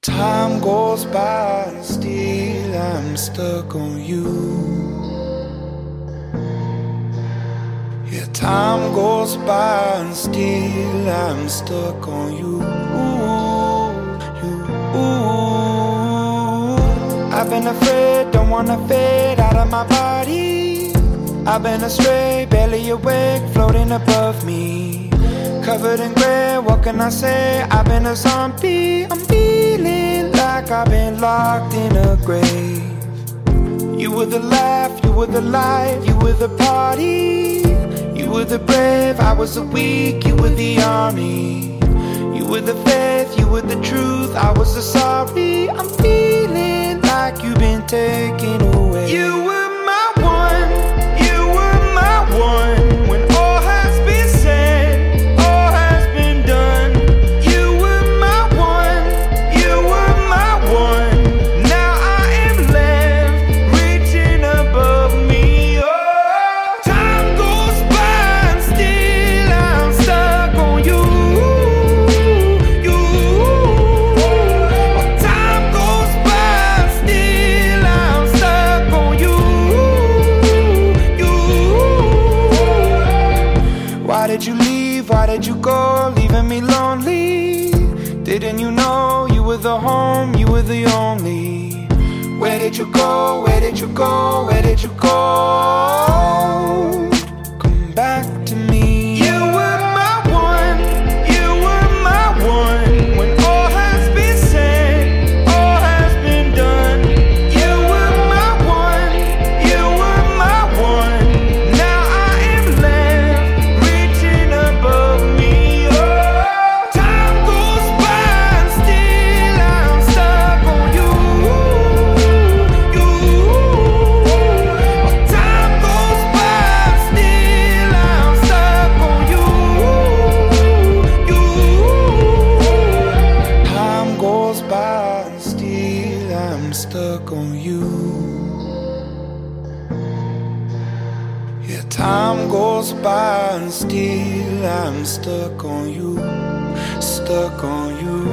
Time goes by and still I'm stuck on you. Yeah, time goes by and still I'm stuck on you. you. I've been afraid, don't wanna fade out of my body. I've been astray, barely awake, floating above me. Covered in gray, what can I say? I've been a zombie. I'm feeling like I've been locked in a grave. You were the laugh, you were the light, you were the party. You were the brave, I was the weak, you were the army. You were the faith, you were the truth, I was the sorry. I'm feeling did you go? Leaving me lonely. Didn't you know you were the home? You were the only. Where did you go? Where did you go? Where did you go? I'm stuck on you. Yeah, time goes by and still I'm stuck on you, stuck on you.